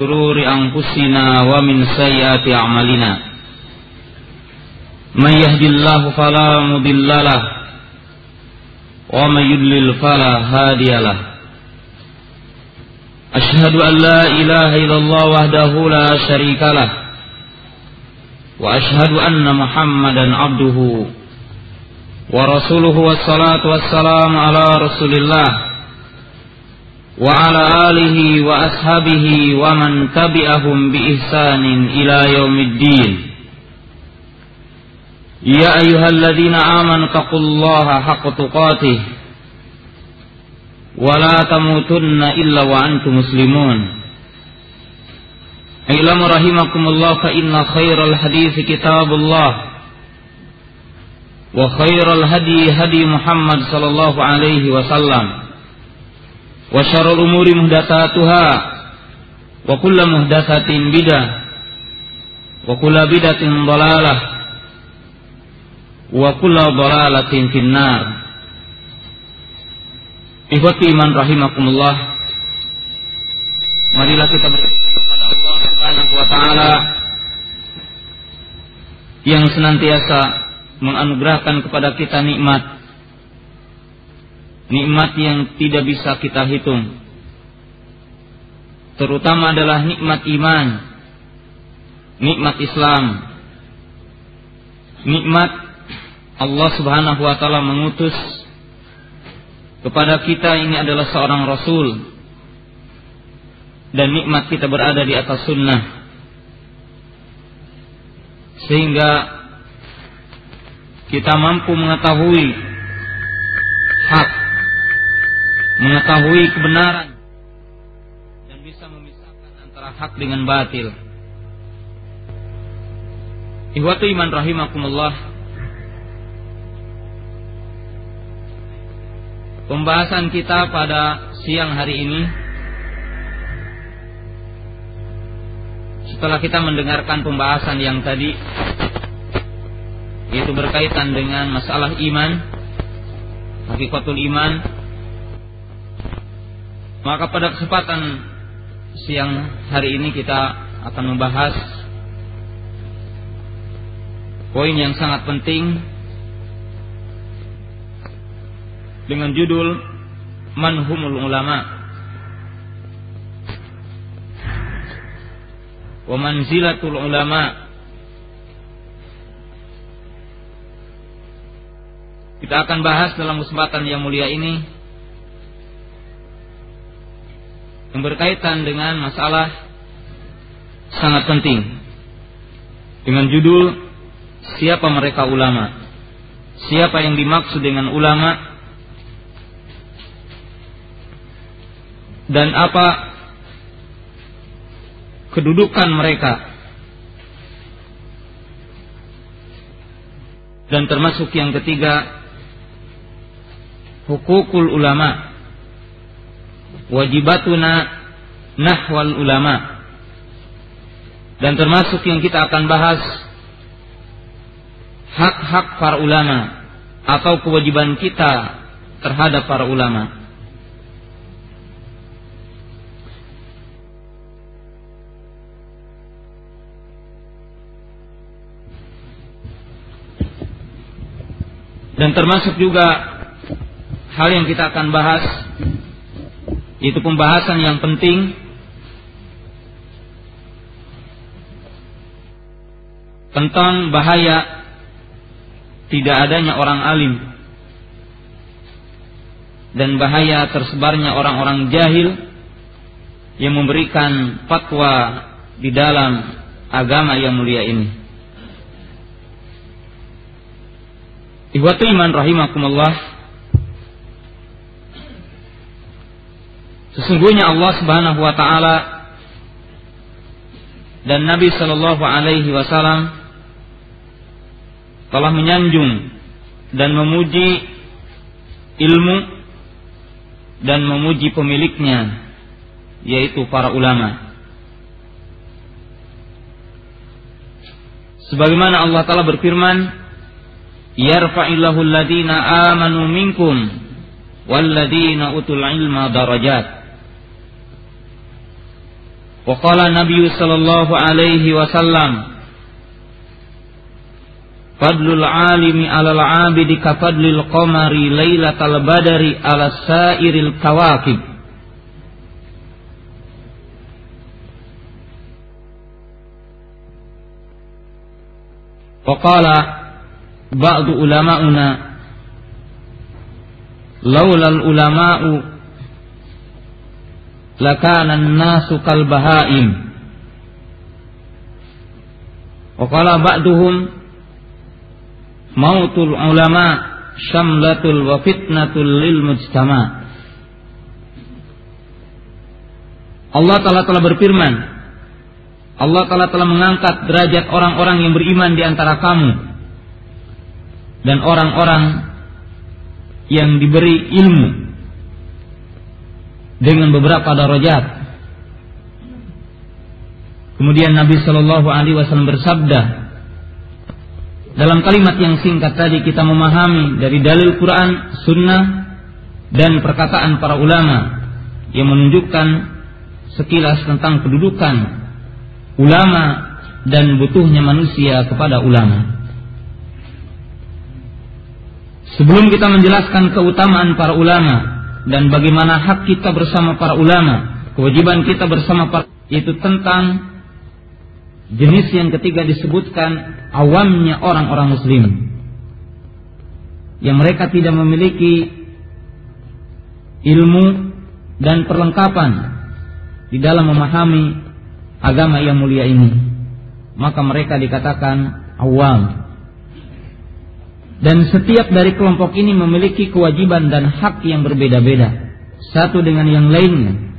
شرور أنفسنا ومن سيئات أعمالنا من يهدي الله فلا مضل له ومن يضلل فلا هادي له أشهد أن لا إله إلا الله وحده لا شريك له وأشهد أن محمدا عبده ورسوله والصلاة والسلام على رسول الله وعلى آله وأصحابه ومن تبعهم بإحسان إلى يوم الدين. يا أيها الذين آمنوا اتقوا الله حق تقاته ولا تموتن إلا وأنتم مسلمون. اعلموا رحمكم الله فإن خير الحديث كتاب الله وخير الهدي هدي محمد صلى الله عليه وسلم. Wa syarrul umuri muhdatsatuha. Wa kullu muhdatsatin bidah. Wa kullu bidatin dhalalah wa kullu dhalalatin finnar. Ikhwati iman rahimakumullah. Marilah kita bersyukur kepada Allah wa taala yang senantiasa menganugerahkan kepada kita nikmat nikmat yang tidak bisa kita hitung. Terutama adalah nikmat iman, nikmat Islam, nikmat Allah Subhanahu wa taala mengutus kepada kita ini adalah seorang rasul. Dan nikmat kita berada di atas sunnah. Sehingga kita mampu mengetahui hak mengetahui kebenaran dan bisa memisahkan antara hak dengan batil. Ihwatu iman rahimakumullah. Pembahasan kita pada siang hari ini setelah kita mendengarkan pembahasan yang tadi yaitu berkaitan dengan masalah iman, hakikatul iman, maka pada kesempatan siang hari ini kita akan membahas poin yang sangat penting dengan judul Manhumul Ulama. Wa manzilatul ulama. Kita akan bahas dalam kesempatan yang mulia ini yang berkaitan dengan masalah sangat penting. Dengan judul siapa mereka ulama? Siapa yang dimaksud dengan ulama? Dan apa kedudukan mereka? Dan termasuk yang ketiga hukukul ulama wajibatuna nahwal ulama dan termasuk yang kita akan bahas hak-hak para ulama atau kewajiban kita terhadap para ulama. Dan termasuk juga hal yang kita akan bahas itu pembahasan yang penting. Tentang bahaya tidak adanya orang alim. Dan bahaya tersebarnya orang-orang jahil yang memberikan fatwa di dalam agama yang mulia ini. Ihwatu iman rahimakumullah Sesungguhnya Allah Subhanahu wa taala dan Nabi Shallallahu alaihi wasallam telah menyanjung dan memuji ilmu dan memuji pemiliknya yaitu para ulama. Sebagaimana Allah Taala berfirman, "Yarfa'illahu alladhina amanu minkum walladzina utul ilma darajat." وقال النبي صلى الله عليه وسلم فضل العالم على العابد كفضل القمر ليلة البدر على سائر الكواكب وقال بعض علماؤنا لولا العلماء lakana nasu kal bahaim wa qala ba'duhum mautul ulama syamlatul wa fitnatul lil mujtama Allah Ta'ala telah berfirman Allah Ta'ala telah mengangkat derajat orang-orang yang beriman di antara kamu dan orang-orang yang diberi ilmu dengan beberapa darajat. Kemudian Nabi Shallallahu Alaihi Wasallam bersabda dalam kalimat yang singkat tadi kita memahami dari dalil Quran, Sunnah dan perkataan para ulama yang menunjukkan sekilas tentang kedudukan ulama dan butuhnya manusia kepada ulama. Sebelum kita menjelaskan keutamaan para ulama dan bagaimana hak kita bersama para ulama, kewajiban kita bersama para itu tentang jenis yang ketiga disebutkan awamnya orang-orang muslim. Yang mereka tidak memiliki ilmu dan perlengkapan di dalam memahami agama yang mulia ini. Maka mereka dikatakan awam dan setiap dari kelompok ini memiliki kewajiban dan hak yang berbeda-beda. Satu dengan yang lainnya.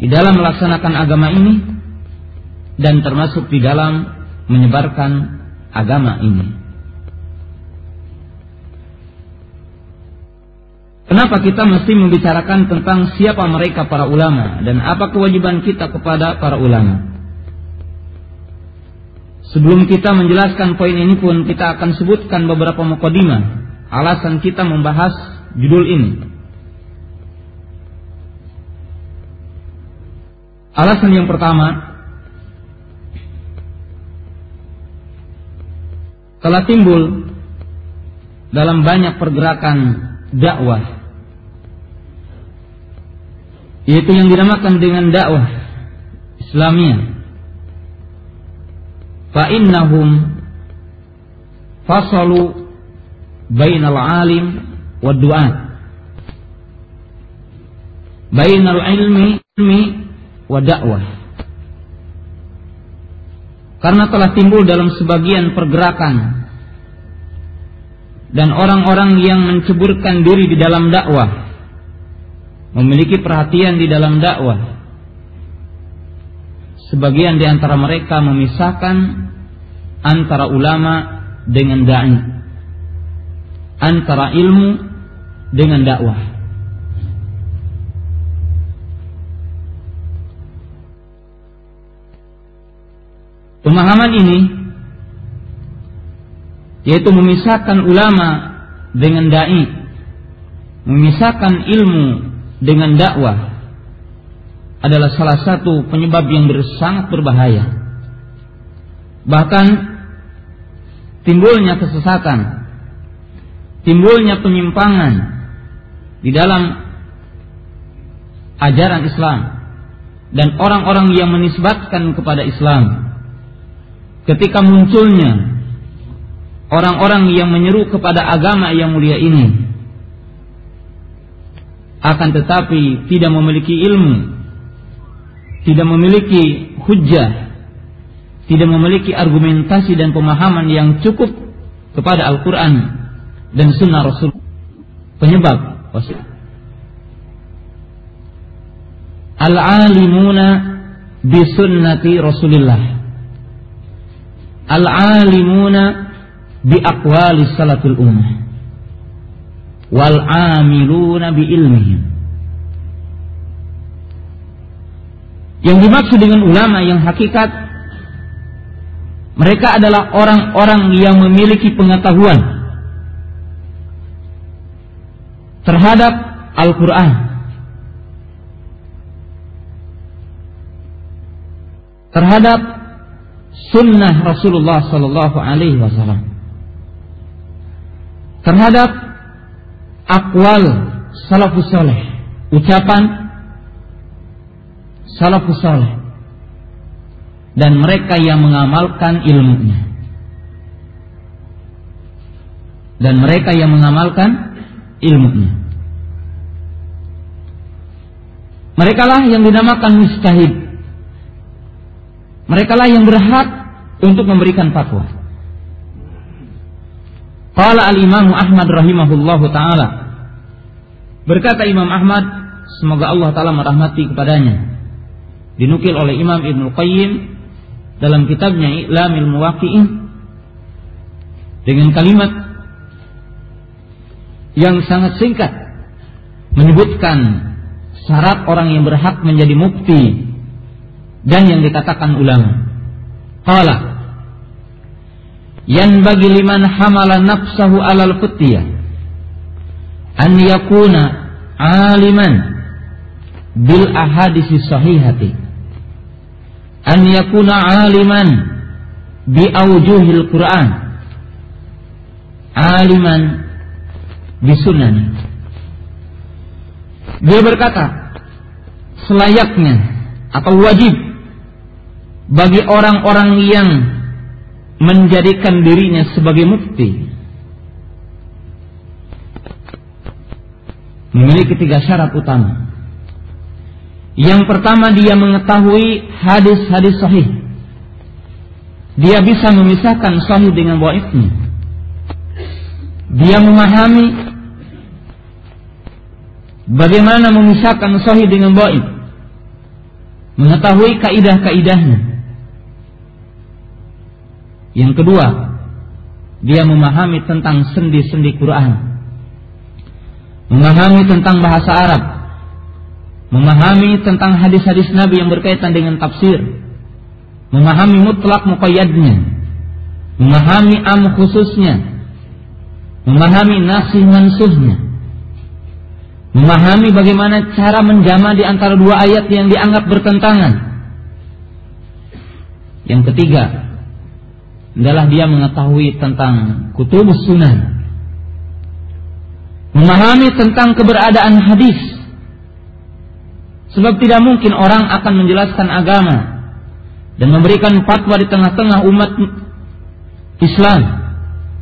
Di dalam melaksanakan agama ini. Dan termasuk di dalam menyebarkan agama ini. Kenapa kita mesti membicarakan tentang siapa mereka para ulama dan apa kewajiban kita kepada para ulama? Sebelum kita menjelaskan poin ini pun kita akan sebutkan beberapa mukadimah alasan kita membahas judul ini. Alasan yang pertama telah timbul dalam banyak pergerakan dakwah yaitu yang dinamakan dengan dakwah Islamiyah fa innahum fasalu bainal alim wa du'a. Bainal ilmi ilmi wa dakwah karena telah timbul dalam sebagian pergerakan dan orang-orang yang menceburkan diri di dalam dakwah memiliki perhatian di dalam dakwah sebagian di antara mereka memisahkan antara ulama dengan dai, antara ilmu dengan dakwah. Pemahaman ini yaitu memisahkan ulama dengan dai, memisahkan ilmu dengan dakwah adalah salah satu penyebab yang sangat berbahaya. Bahkan timbulnya kesesatan, timbulnya penyimpangan di dalam ajaran Islam dan orang-orang yang menisbatkan kepada Islam. Ketika munculnya orang-orang yang menyeru kepada agama yang mulia ini akan tetapi tidak memiliki ilmu tidak memiliki hujah, tidak memiliki argumentasi dan pemahaman yang cukup kepada Al-Quran dan Sunnah Rasul. Penyebab Al-alimuna bisunnati Rasulillah. Al-alimuna bi aqwali salatul ummah. Wal amiluna Yang dimaksud dengan ulama yang hakikat mereka adalah orang-orang yang memiliki pengetahuan terhadap Al-Quran. Terhadap sunnah Rasulullah Sallallahu Alaihi Wasallam, terhadap akwal salafus soleh, ucapan salafus soleh, dan mereka yang mengamalkan ilmunya. Dan mereka yang mengamalkan ilmunya. Mereka lah yang dinamakan mustahid. Mereka lah yang berhak untuk memberikan fatwa. Qala al-Imam Ahmad rahimahullahu taala. Berkata Imam Ahmad, semoga Allah taala merahmati kepadanya. Dinukil oleh Imam Ibnu Qayyim dalam kitabnya I'lamil Muwaqqi'in dengan kalimat yang sangat singkat menyebutkan syarat orang yang berhak menjadi mukti dan yang dikatakan ulama. Qala yang bagi liman hamala nafsahu alal futiyah an yakuna aliman bil ahadisi sahihati an yakuna aliman bi aujuhil Quran. Aliman bi sunani dia berkata selayaknya atau wajib bagi orang-orang yang menjadikan dirinya sebagai mufti memiliki tiga syarat utama yang pertama dia mengetahui hadis-hadis sahih. Dia bisa memisahkan sahih dengan dhaifnya. Dia memahami bagaimana memisahkan sahih dengan dhaif. Mengetahui kaidah-kaidahnya. Yang kedua, dia memahami tentang sendi-sendi Quran. Memahami tentang bahasa Arab memahami tentang hadis-hadis Nabi yang berkaitan dengan tafsir, memahami mutlak muqayyadnya, memahami am khususnya, memahami nasih mansuhnya, memahami bagaimana cara menjama di antara dua ayat yang dianggap bertentangan. Yang ketiga adalah dia mengetahui tentang kutubus sunan, memahami tentang keberadaan hadis Sebab tidak mungkin orang akan menjelaskan agama dan memberikan fatwa di tengah-tengah umat Islam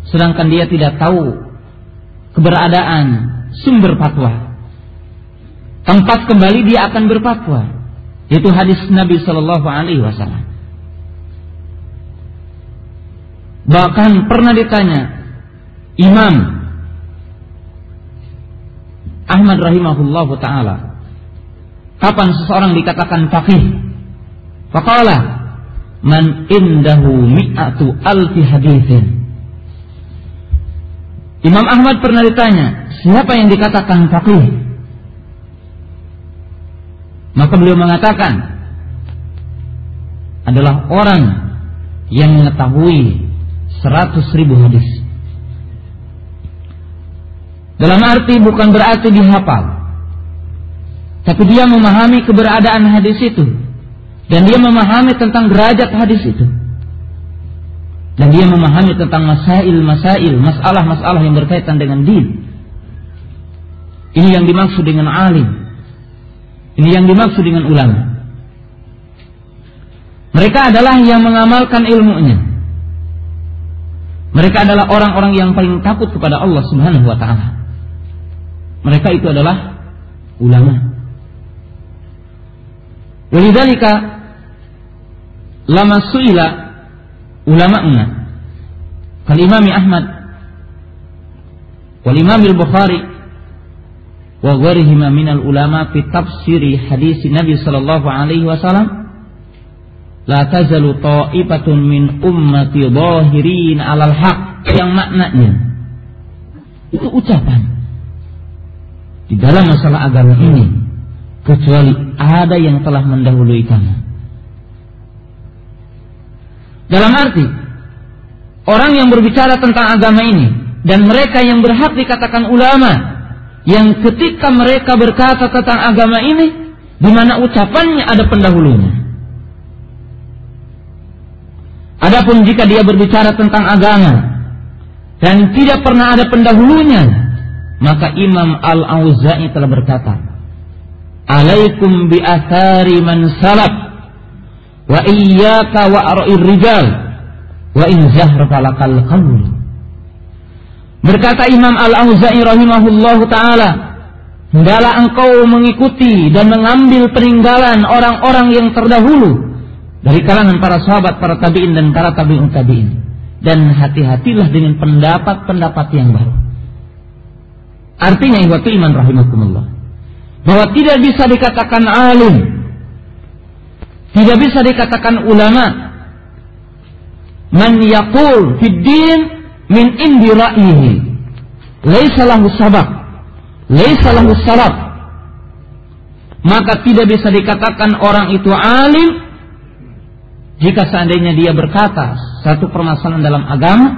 sedangkan dia tidak tahu keberadaan sumber fatwa. Tempat kembali dia akan berfatwa. Itu hadis Nabi Shallallahu Alaihi Wasallam. Bahkan pernah ditanya Imam Ahmad rahimahullah taala Kapan seseorang dikatakan faqih? Faqala man indahu mi'atu alfi hadithin. Imam Ahmad pernah ditanya, siapa yang dikatakan faqih? Maka beliau mengatakan adalah orang yang mengetahui seratus ribu hadis. Dalam arti bukan berarti dihafal, tapi dia memahami keberadaan hadis itu. Dan dia memahami tentang derajat hadis itu. Dan dia memahami tentang masail-masail, masalah-masalah yang berkaitan dengan din. Ini yang dimaksud dengan alim. Ini yang dimaksud dengan ulama. Mereka adalah yang mengamalkan ilmunya. Mereka adalah orang-orang yang paling takut kepada Allah Subhanahu wa taala. Mereka itu adalah ulama. Walidhalika lama suila ulama'una. Kal Imam Ahmad wal Al-Bukhari wa ghairihima min al-ulama fi tafsiri hadis Nabi sallallahu alaihi wasallam la tazalu ta'ifatun min ummati zahirin 'alal haq. Yang maknanya itu ucapan di dalam masalah agama ini kecuali ada yang telah mendahului kamu. Dalam arti orang yang berbicara tentang agama ini dan mereka yang berhak dikatakan ulama yang ketika mereka berkata tentang agama ini di mana ucapannya ada pendahulunya. Adapun jika dia berbicara tentang agama dan tidak pernah ada pendahulunya, maka Imam Al-Auza'i telah berkata, "Alaikum bi athari man salaf wa iyyaka wa ara'ir rijal wa in zahraka lakal qawl." Berkata Imam Al-Auza'i rahimahullahu taala, hendaklah engkau mengikuti dan mengambil peninggalan orang-orang yang terdahulu dari kalangan para sahabat, para tabi'in dan para tabi'un tabi'in. Dan hati-hatilah dengan pendapat-pendapat yang baru. Artinya ihwatu iman rahimakumullah. Bahwa tidak bisa dikatakan alim. Tidak bisa dikatakan ulama. Man yakul fid din min indi ra'yihi. Laisa lahu sabab. Laisa lahu. Maka tidak bisa dikatakan orang itu alim jika seandainya dia berkata satu permasalahan dalam agama,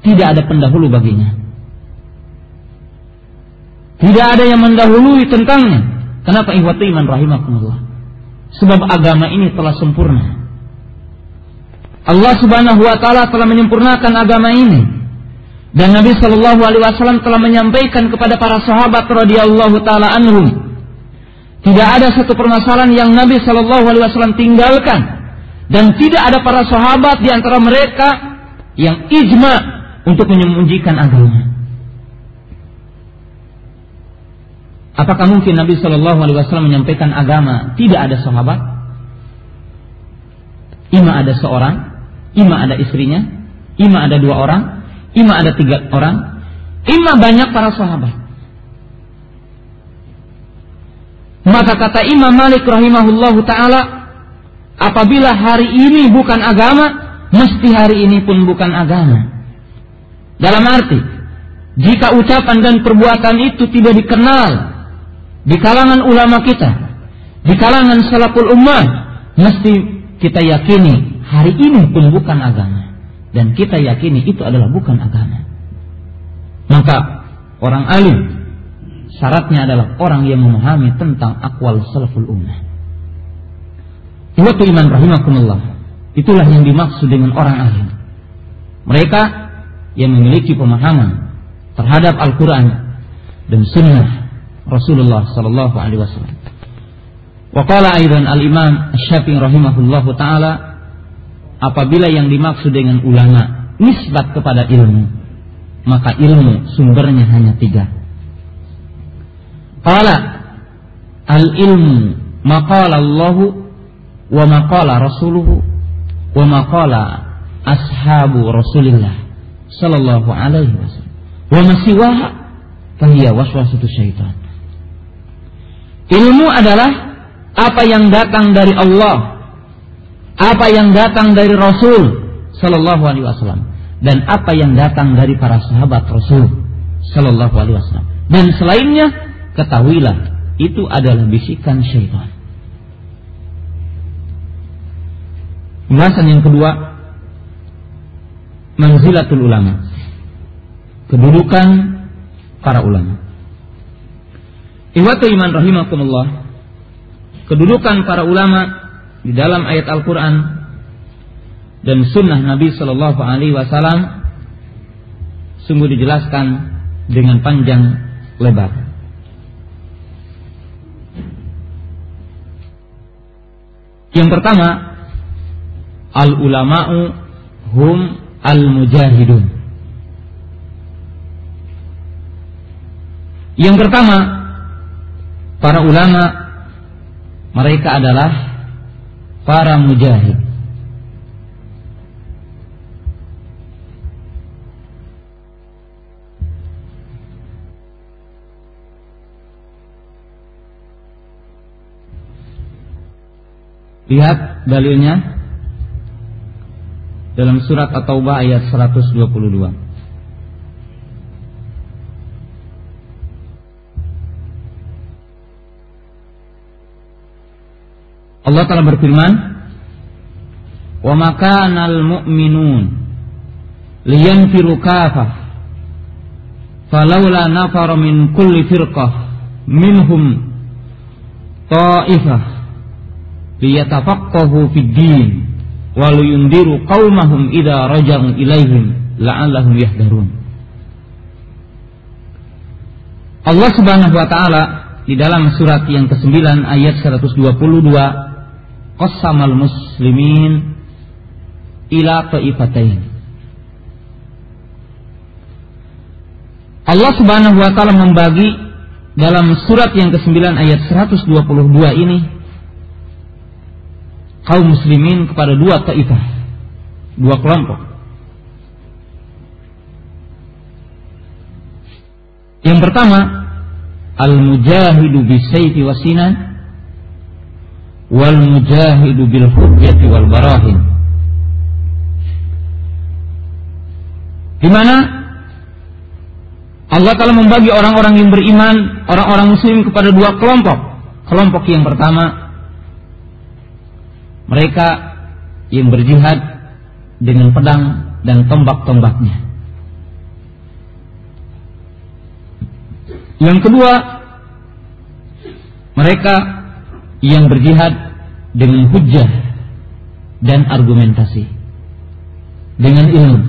tidak ada pendahulu baginya. Tidak ada yang mendahului tentangnya. Kenapa ihwatu iman rahimakumullah? Sebab agama ini telah sempurna. Allah Subhanahu wa taala telah menyempurnakan agama ini. Dan Nabi Shallallahu alaihi wasallam telah menyampaikan kepada para sahabat radhiyallahu taala anhum tidak ada satu permasalahan yang Nabi Shallallahu alaihi wasallam tinggalkan dan tidak ada para sahabat di antara mereka yang ijma untuk menyembunyikan agama. Apakah mungkin Nabi Shallallahu Alaihi Wasallam menyampaikan agama tidak ada sahabat? Ima ada seorang, ima ada istrinya, ima ada dua orang, ima ada tiga orang, ima banyak para sahabat. Maka kata Imam Malik rahimahullahu taala, Apabila hari ini bukan agama, mesti hari ini pun bukan agama. Dalam arti, jika ucapan dan perbuatan itu tidak dikenal di kalangan ulama kita, di kalangan salaful ummah, mesti kita yakini hari ini pun bukan agama. Dan kita yakini itu adalah bukan agama. Maka orang alim syaratnya adalah orang yang memahami tentang akwal salaful ummah. Iwatu iman rahimakumullah. Itulah yang dimaksud dengan orang alim. Mereka yang memiliki pemahaman terhadap Al-Quran dan Sunnah Rasulullah Sallallahu Alaihi Wasallam. Waqala aidan al-Imam Syafi'i rahimahullah taala apabila yang dimaksud dengan ulama nisbat kepada ilmu maka ilmu sumbernya hanya tiga. Qala al-ilmu maqala Allahu wa maqala rasuluhu wa maqala ashabu rasulillah sallallahu alaihi wasallam wa masiwaha fahiya waswasatu syaitan ilmu adalah apa yang datang dari Allah apa yang datang dari Rasul sallallahu alaihi wasallam dan apa yang datang dari para sahabat Rasul sallallahu alaihi wasallam dan selainnya ketahuilah itu adalah bisikan syaitan Pembahasan yang kedua manzilatul ulama. Kedudukan para ulama. Iwatu iman rahimakumullah. Kedudukan para ulama di dalam ayat Al-Quran dan sunnah Nabi Shallallahu Alaihi Wasallam sungguh dijelaskan dengan panjang lebar. Yang pertama al ulama'u hum al mujahidun. Yang pertama, para ulama mereka adalah para mujahid. Lihat dalilnya dalam surat At-Taubah ayat 122. Allah telah berfirman, "Wa makanal mu'minun liyanfiru kafah falaula nafara min kulli firqah minhum ta'ifah liyatafaqahu fid din walu yundiru qaumahum idza raja'u ilaihim la'allahum yahdarun. Allah Subhanahu wa taala di dalam surat yang ke-9 ayat 122 qasamal muslimin ila ta'ifatain Allah Subhanahu wa taala membagi dalam surat yang ke-9 ayat 122 ini kaum muslimin kepada dua taifah, dua kelompok. Yang pertama, al-mujahidu bisayfi wasinan wal mujahidu bil hujjati wal barahin. Di mana Allah telah membagi orang-orang yang beriman, orang-orang muslim kepada dua kelompok. Kelompok yang pertama mereka yang berjihad dengan pedang dan tombak-tombaknya. Yang kedua, mereka yang berjihad dengan hujah dan argumentasi, dengan ilmu.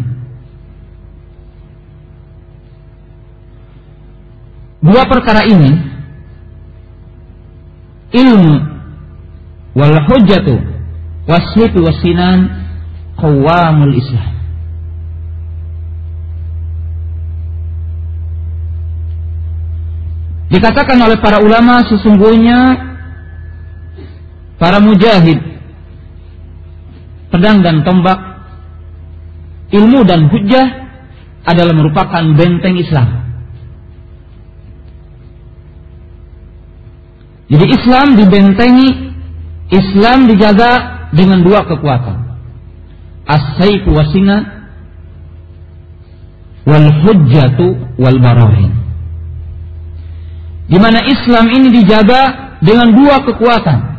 Dua perkara ini, ilmu wal hujjatu wasyitu wasinan qawamul Islam. Dikatakan oleh para ulama sesungguhnya para mujahid pedang dan tombak ilmu dan hujah adalah merupakan benteng Islam. Jadi Islam dibentengi, Islam dijaga dengan dua kekuatan. As-saifu wasina wal hujjatu wal barahin di mana Islam ini dijaga dengan dua kekuatan.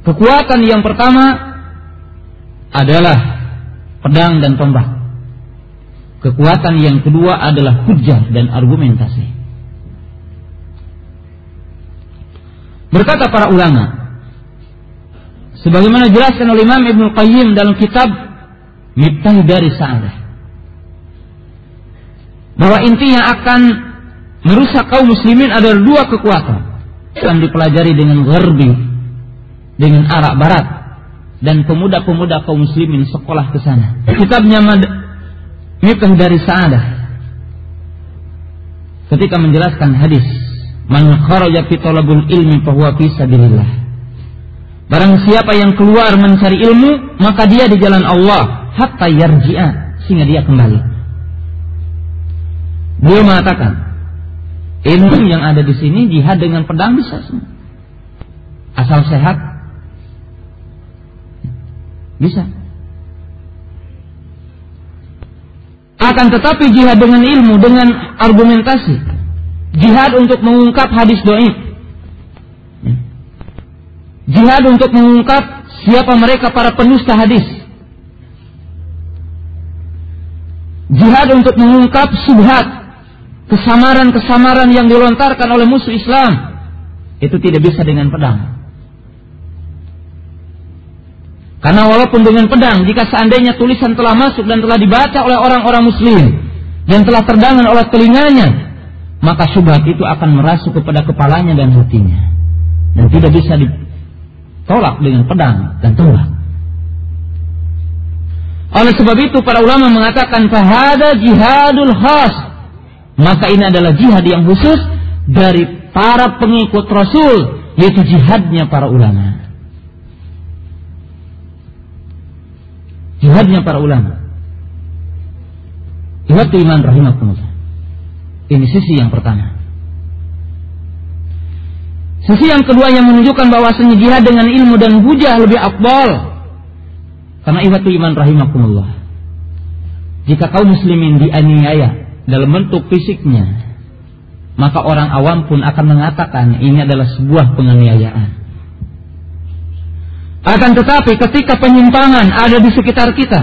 Kekuatan yang pertama adalah pedang dan tombak. Kekuatan yang kedua adalah hujah dan argumentasi. Berkata para ulama, sebagaimana jelaskan oleh Imam Ibnu Qayyim dalam kitab Miftah dari Sa'adah, bahwa intinya akan merusak kaum muslimin ada dua kekuatan yang dipelajari dengan gharbi dengan arah barat dan pemuda-pemuda kaum muslimin sekolah ke sana. Kitabnya Miftah dari Sa'adah ketika menjelaskan hadis man kharaja fi talabul ilmi fahuwa fi sabilillah. Barang siapa yang keluar mencari ilmu, maka dia di jalan Allah hatta yarji'a sehingga dia kembali. Beliau mengatakan, Ilmu yang ada di sini jihad dengan pedang bisa semua. Asal sehat bisa. Akan tetapi jihad dengan ilmu, dengan argumentasi. Jihad untuk mengungkap hadis doib. Jihad untuk mengungkap siapa mereka para penusta hadis. Jihad untuk mengungkap subhat kesamaran-kesamaran yang dilontarkan oleh musuh Islam itu tidak bisa dengan pedang. Karena walaupun dengan pedang, jika seandainya tulisan telah masuk dan telah dibaca oleh orang-orang muslim dan telah terdangan oleh telinganya, maka syubhat itu akan merasuk kepada kepalanya dan hatinya. Dan tidak bisa ditolak dengan pedang dan tombak. Oleh sebab itu para ulama mengatakan fahada jihadul khas maka ini adalah jihad yang khusus dari para pengikut Rasul, yaitu jihadnya para ulama. Jihadnya para ulama. Jihad iman rahimahumullah. Ini sisi yang pertama. Sisi yang kedua yang menunjukkan bahwasanya jihad dengan ilmu dan hujah lebih akbal. Karena itu iman rahimahumullah. Jika kaum muslimin dianiaya dalam bentuk fisiknya, maka orang awam pun akan mengatakan ini adalah sebuah penganiayaan. Akan tetapi ketika penyimpangan ada di sekitar kita,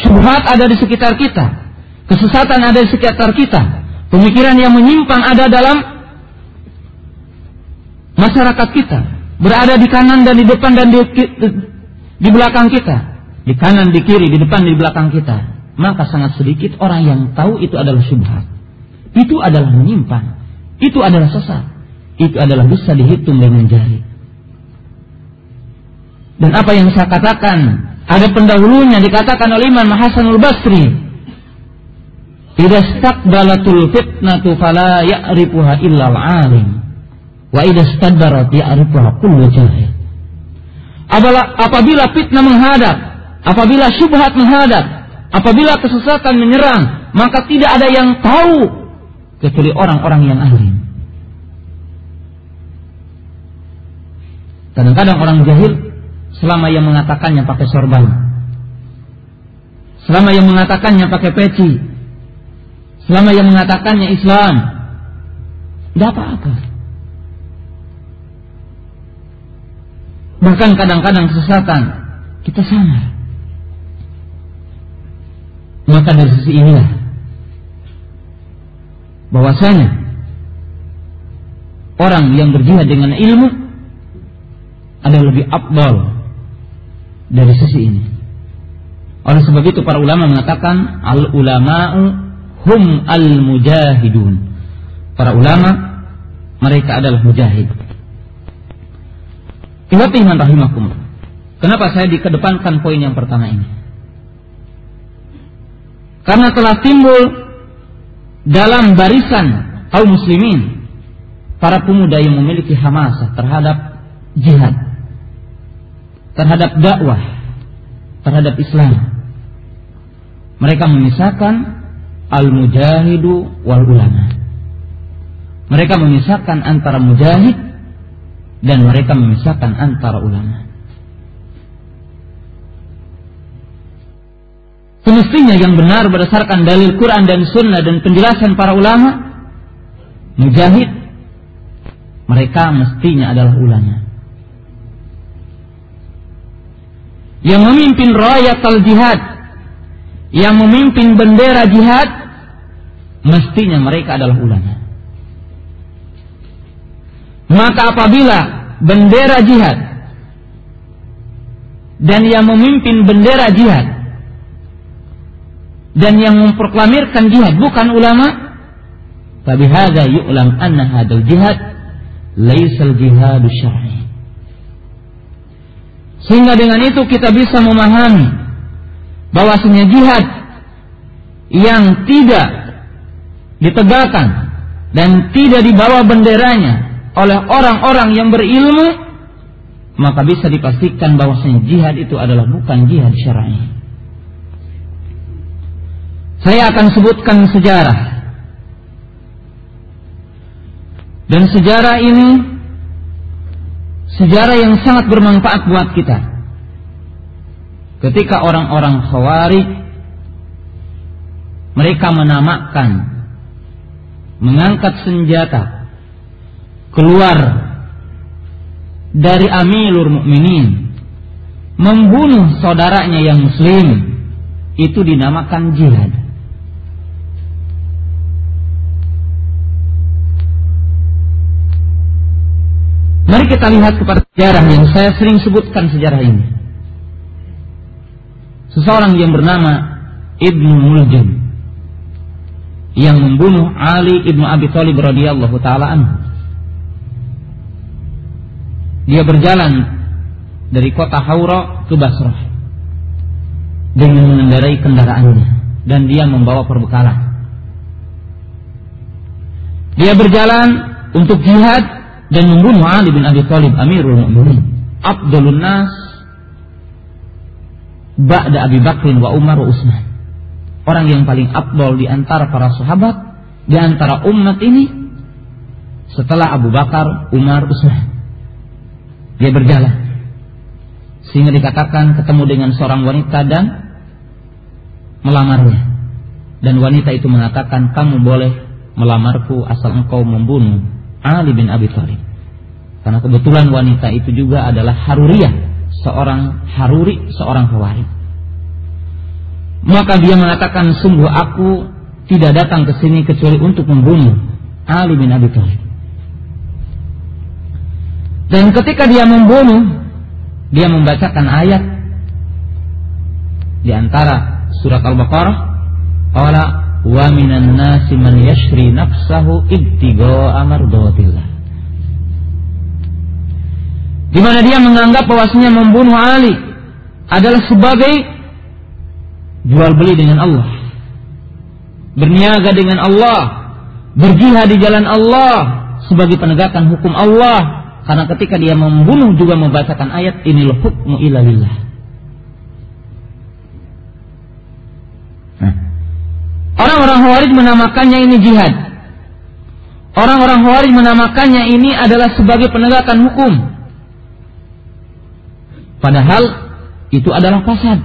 syubhat ada di sekitar kita, kesesatan ada di sekitar kita, pemikiran yang menyimpang ada dalam masyarakat kita, berada di kanan dan di depan dan di, di belakang kita, di kanan, di kiri, di depan, di belakang kita, maka sangat sedikit orang yang tahu itu adalah syubhat. Itu adalah menyimpang. Itu adalah sesat. Itu adalah bisa dihitung dengan jari. Dan apa yang saya katakan, ada pendahulunya dikatakan oleh Imam Hasanul Basri. Idza istaqbalatul fitnatu fala ya'rifuha illa al-alim. Wa idza istadbarat ya'rifuha kullu jahil. Apabila fitnah menghadap, apabila syubhat menghadap, apabila kesesatan menyerang, maka tidak ada yang tahu kecuali orang-orang yang ahli. Kadang-kadang orang jahil selama yang mengatakannya pakai sorban, selama yang mengatakannya pakai peci, selama yang mengatakannya Islam, tidak apa-apa. Bahkan kadang-kadang kesesatan kita sama. Maka dari sisi inilah bahwasanya orang yang berjihad dengan ilmu adalah lebih abdal dari sisi ini. Oleh sebab itu para ulama mengatakan al ulama'u hum al mujahidun. Para ulama mereka adalah mujahid. Iman rahimakum. Kenapa saya dikedepankan poin yang pertama ini? Karena telah timbul dalam barisan kaum muslimin para pemuda yang memiliki hamasah terhadap jihad, terhadap dakwah, terhadap Islam. Mereka memisahkan al-mujahidu wal ulama. Mereka memisahkan antara mujahid dan mereka memisahkan antara ulama. Semestinya yang benar berdasarkan dalil Quran dan Sunnah dan penjelasan para ulama, mujahid, mereka mestinya adalah ulama. Yang memimpin rakyat al-jihad, yang memimpin bendera jihad, mestinya mereka adalah ulama. Maka apabila bendera jihad dan yang memimpin bendera jihad dan yang memproklamirkan jihad bukan ulama, tapi hadza yu'lam anna hadal jihad laisal jihad syar'i. Sehingga dengan itu kita bisa memahami bahwasanya jihad yang tidak ditegakkan dan tidak dibawa benderanya oleh orang-orang yang berilmu maka bisa dipastikan bahwasanya jihad itu adalah bukan jihad syar'i. Saya akan sebutkan sejarah. Dan sejarah ini sejarah yang sangat bermanfaat buat kita. Ketika orang-orang Khawarij mereka menamakan mengangkat senjata keluar dari Amirul Mukminin membunuh saudaranya yang muslim itu dinamakan jihad. Mari kita lihat kepada sejarah yang saya sering sebutkan sejarah ini. Seseorang yang bernama Ibnu Muljam yang membunuh Ali Ibnu Abi Thalib radhiyallahu taala. Dia berjalan dari kota Haura ke Basrah dengan mengendarai kendaraannya dan dia membawa perbekalan. Dia berjalan untuk jihad dan membunuh Ali bin Abi Thalib Amirul Mukminin. Abdulun Nas Ba'da Abi Bakrin wa Umar wa Utsman. Orang yang paling abdul di antara para sahabat, di antara umat ini setelah Abu Bakar, Umar, Utsman. Dia berjalan. Sehingga dikatakan ketemu dengan seorang wanita dan melamarnya. Dan wanita itu mengatakan, kamu boleh melamarku asal engkau membunuh Ali bin Abi Thalib. Karena kebetulan wanita itu juga adalah Haruriyah, seorang Haruri, seorang Khawarij. Maka dia mengatakan, sungguh aku tidak datang ke sini kecuali untuk membunuh Ali bin Abi Thalib. Dan ketika dia membunuh, dia membacakan ayat Di antara surat Al-Baqarah, wa minan nasi man yashri nafsahu ibtigha'a mardatillah. Di mana dia menganggap bahwasanya membunuh Ali adalah sebagai jual beli dengan Allah. Berniaga dengan Allah, berjihad di jalan Allah sebagai penegakan hukum Allah. Karena ketika dia membunuh juga membacakan ayat inilah hukmu ilalillah. Orang-orang Khawarij menamakannya ini jihad. Orang-orang Khawarij menamakannya ini adalah sebagai penegakan hukum. Padahal itu adalah fasad.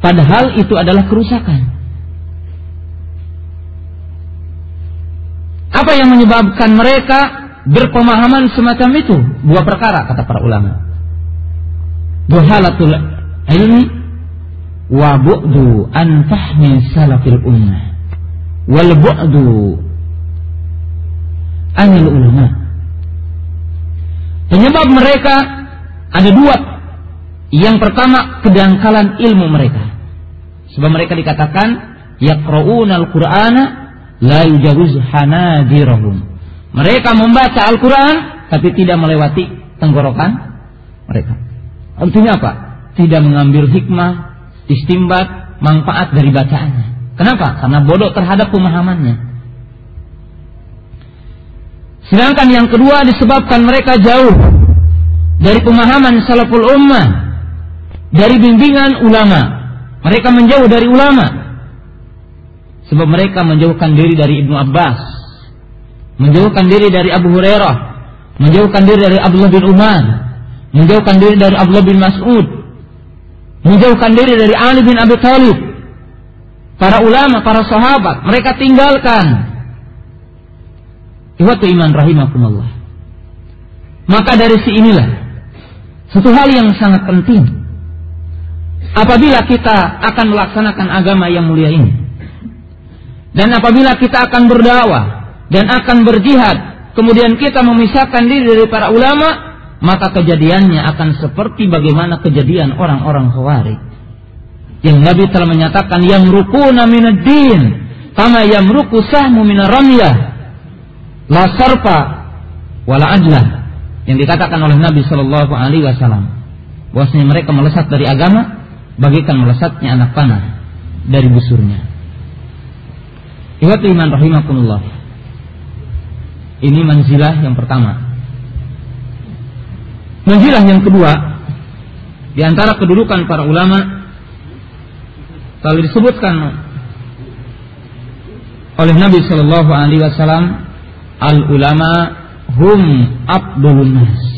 Padahal itu adalah kerusakan. Apa yang menyebabkan mereka berpemahaman semacam itu? Dua perkara kata para ulama. Duhalatul ilmi wa bu'du an fahmi salafil ummah wal bu'du anil ulama. Penyebab mereka ada dua yang pertama kedangkalan ilmu mereka. Sebab mereka dikatakan yaqra'unal Qur'ana la yujawuz hanadirahum. Mereka membaca Al-Qur'an tapi tidak melewati tenggorokan mereka. Artinya apa? Tidak mengambil hikmah, istimbat, manfaat dari bacaannya. Kenapa? Karena bodoh terhadap pemahamannya. Sedangkan yang kedua disebabkan mereka jauh dari pemahaman salaful ummah dari bimbingan ulama. Mereka menjauh dari ulama. Sebab mereka menjauhkan diri dari Ibnu Abbas. Menjauhkan diri dari Abu Hurairah. Menjauhkan diri dari Abdullah bin Umar. Menjauhkan diri dari Abdullah bin Mas'ud. Menjauhkan diri dari Ali bin Abi Thalib. Para ulama, para sahabat. Mereka tinggalkan. Iwatu iman rahimakumullah. Maka dari si inilah. Satu hal yang sangat penting apabila kita akan melaksanakan agama yang mulia ini. Dan apabila kita akan berdakwah dan akan berjihad, kemudian kita memisahkan diri dari para ulama, maka kejadiannya akan seperti bagaimana kejadian orang-orang Khawarij. Yang Nabi telah menyatakan yang rukuna minad din, kama yamruku sahmu minar ramyah. La sarfa wala adlah. Yang dikatakan oleh Nabi Shallallahu alaihi wasallam. Bahwasanya mereka melesat dari agama bagaikan melesatnya anak panah dari busurnya. Rahimakumullah. Ini manzilah yang pertama. Manzilah yang kedua di antara kedudukan para ulama kalau disebutkan oleh Nabi Shallallahu Alaihi Wasallam al ulama hum abdulun nas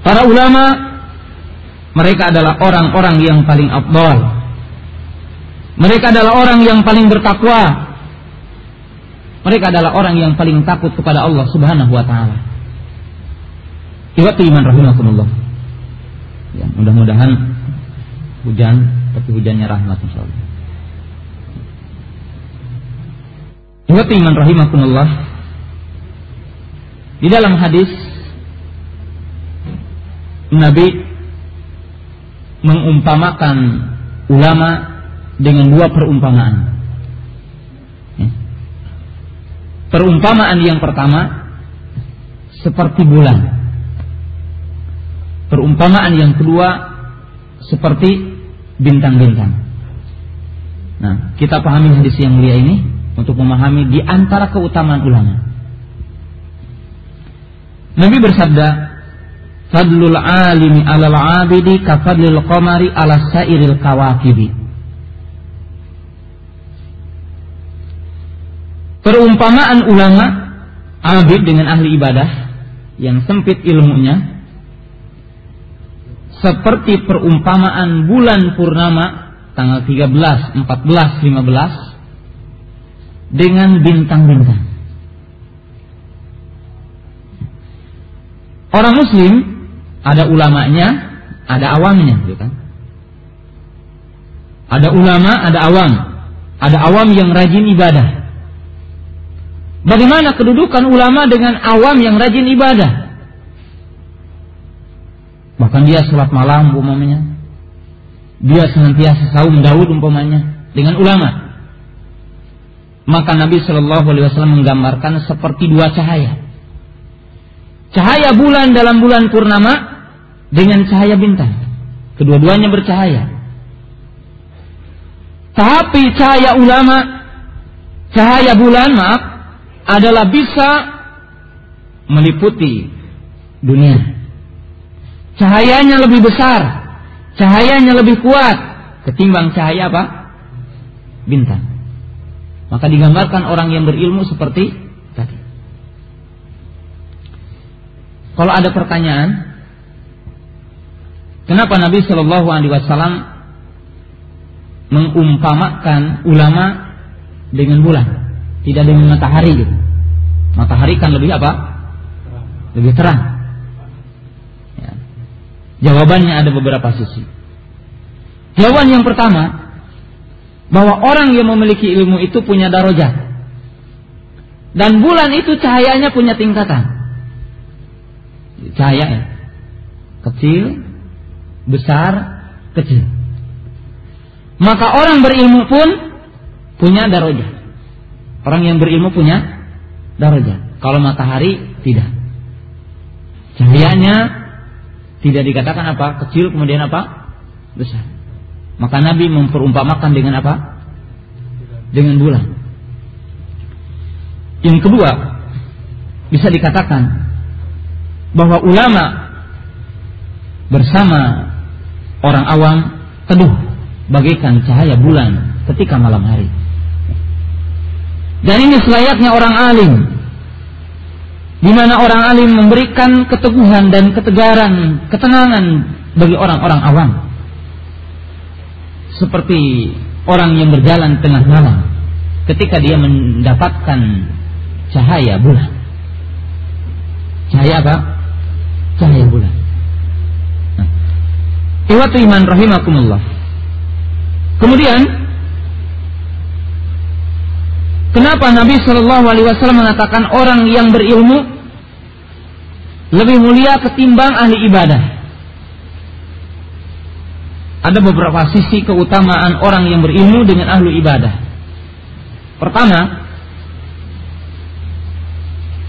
Para ulama mereka adalah orang-orang yang paling afdal. Mereka adalah orang yang paling bertakwa. Mereka adalah orang yang paling takut kepada Allah Subhanahu wa taala. Iwati iman rahimakumullah. Ya, mudah-mudahan hujan tapi hujannya rahmat insyaallah. Iwati iman rahimakumullah. Di dalam hadis Nabi mengumpamakan ulama dengan dua perumpamaan. Ya. Perumpamaan yang pertama seperti bulan. Perumpamaan yang kedua seperti bintang-bintang. Nah, kita pahami hadis yang mulia ini untuk memahami di antara keutamaan ulama. Nabi bersabda, Fadlul alimi alal abidi kafadlil qamari ala sairil kawakibi. Perumpamaan ulama abid dengan ahli ibadah yang sempit ilmunya seperti perumpamaan bulan purnama tanggal 13, 14, 15 dengan bintang-bintang. Orang muslim ada ulamanya, ada awamnya, gitu kan? Ada ulama, ada awam. Ada awam yang rajin ibadah. Bagaimana kedudukan ulama dengan awam yang rajin ibadah? Bahkan dia sholat malam umpamanya. Dia senantiasa saum Daud umpamanya dengan ulama. Maka Nabi Shallallahu Alaihi Wasallam menggambarkan seperti dua cahaya. Cahaya bulan dalam bulan purnama dengan cahaya bintang. Kedua-duanya bercahaya. Tapi cahaya ulama, cahaya bulan maaf, adalah bisa meliputi dunia. Cahayanya lebih besar, cahayanya lebih kuat ketimbang cahaya apa? Bintang. Maka digambarkan orang yang berilmu seperti tadi. Kalau ada pertanyaan, kenapa Nabi Shallallahu Alaihi Wasallam mengumpamakan ulama dengan bulan, tidak dengan matahari gitu? Matahari kan lebih apa? Lebih terang. Ya. Jawabannya ada beberapa sisi. Jawaban yang pertama, bahwa orang yang memiliki ilmu itu punya darajat. Dan bulan itu cahayanya punya tingkatan. Cahaya ya. Kecil, besar, kecil. Maka orang berilmu pun punya darajat. Orang yang berilmu punya darajat. Kalau matahari tidak. Cahayanya tidak dikatakan apa? Kecil kemudian apa? Besar. Maka Nabi memperumpamakan dengan apa? Dengan bulan. Yang kedua, bisa dikatakan bahwa ulama bersama orang awam teduh bagaikan cahaya bulan ketika malam hari. Dan ini selayaknya orang alim. Di mana orang alim memberikan keteguhan dan ketegaran, ketenangan bagi orang-orang awam. Seperti orang yang berjalan tengah malam ketika dia mendapatkan cahaya bulan. Cahaya apa? Cahaya bulan. Nah. iman rahimakumullah. Kemudian Kenapa Nabi Shallallahu Alaihi Wasallam mengatakan orang yang berilmu lebih mulia ketimbang ahli ibadah? Ada beberapa sisi keutamaan orang yang berilmu dengan ahli ibadah. Pertama,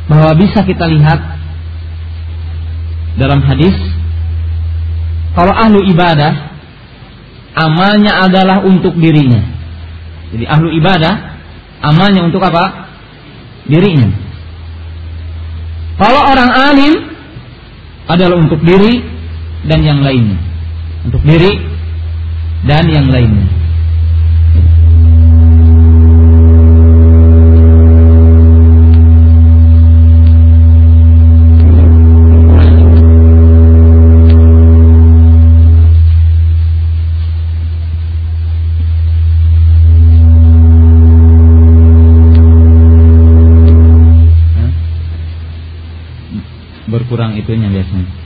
bahwa bisa kita lihat dalam hadis kalau ahlu ibadah amalnya adalah untuk dirinya. Jadi ahlu ibadah amalnya untuk apa? Dirinya. Kalau orang alim adalah untuk diri dan yang lainnya. Untuk diri dan yang lainnya. Kurang itunya biasanya